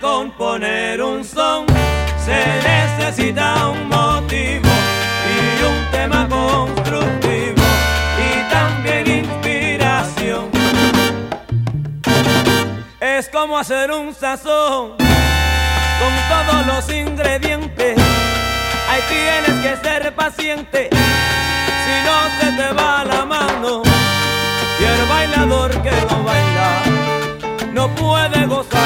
componer un son se necesita un motivo y un tema constructivo y también inspiración. Es como hacer un sazón con todos los ingredientes. Ahí tienes que ser paciente, si no se te va la mano. Y el bailador que no baila no puede gozar.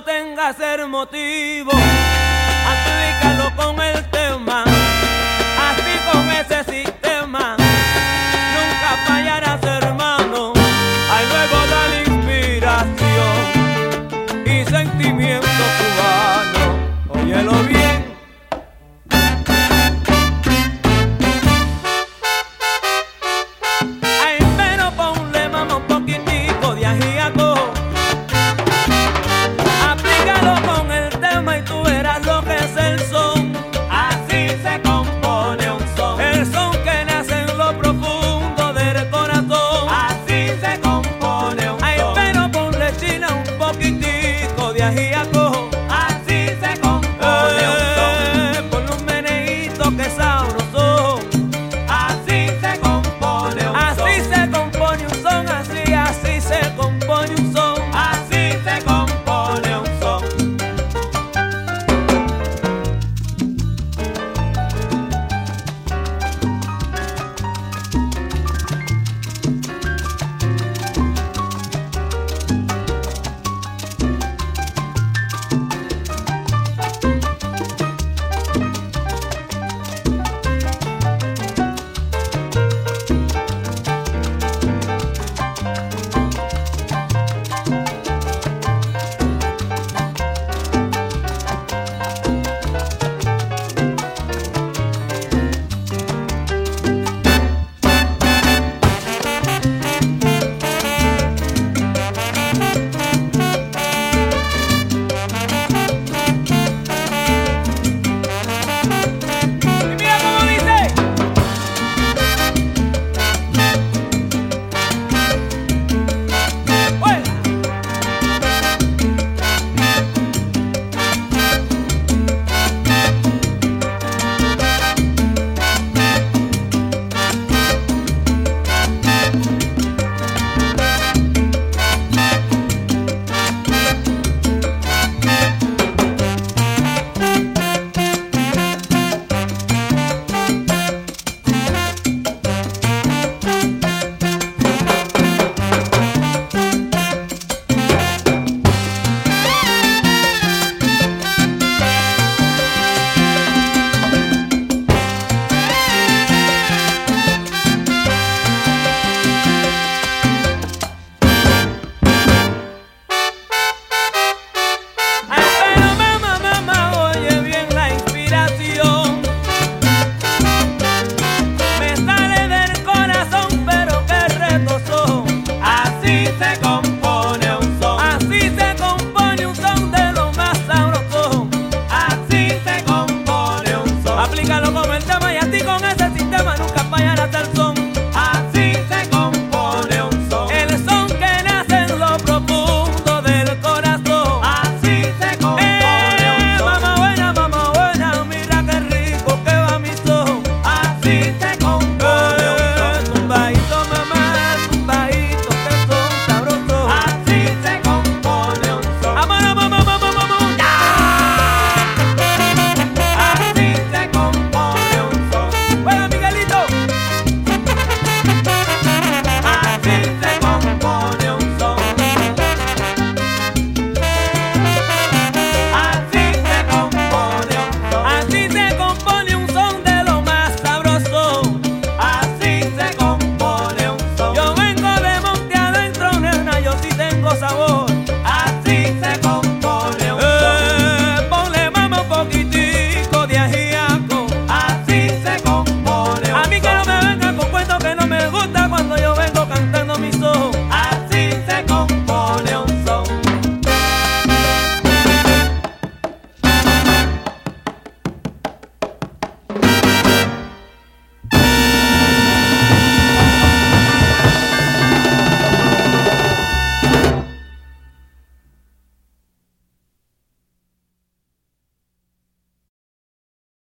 no tengas el motivo, aplícalo con el tema.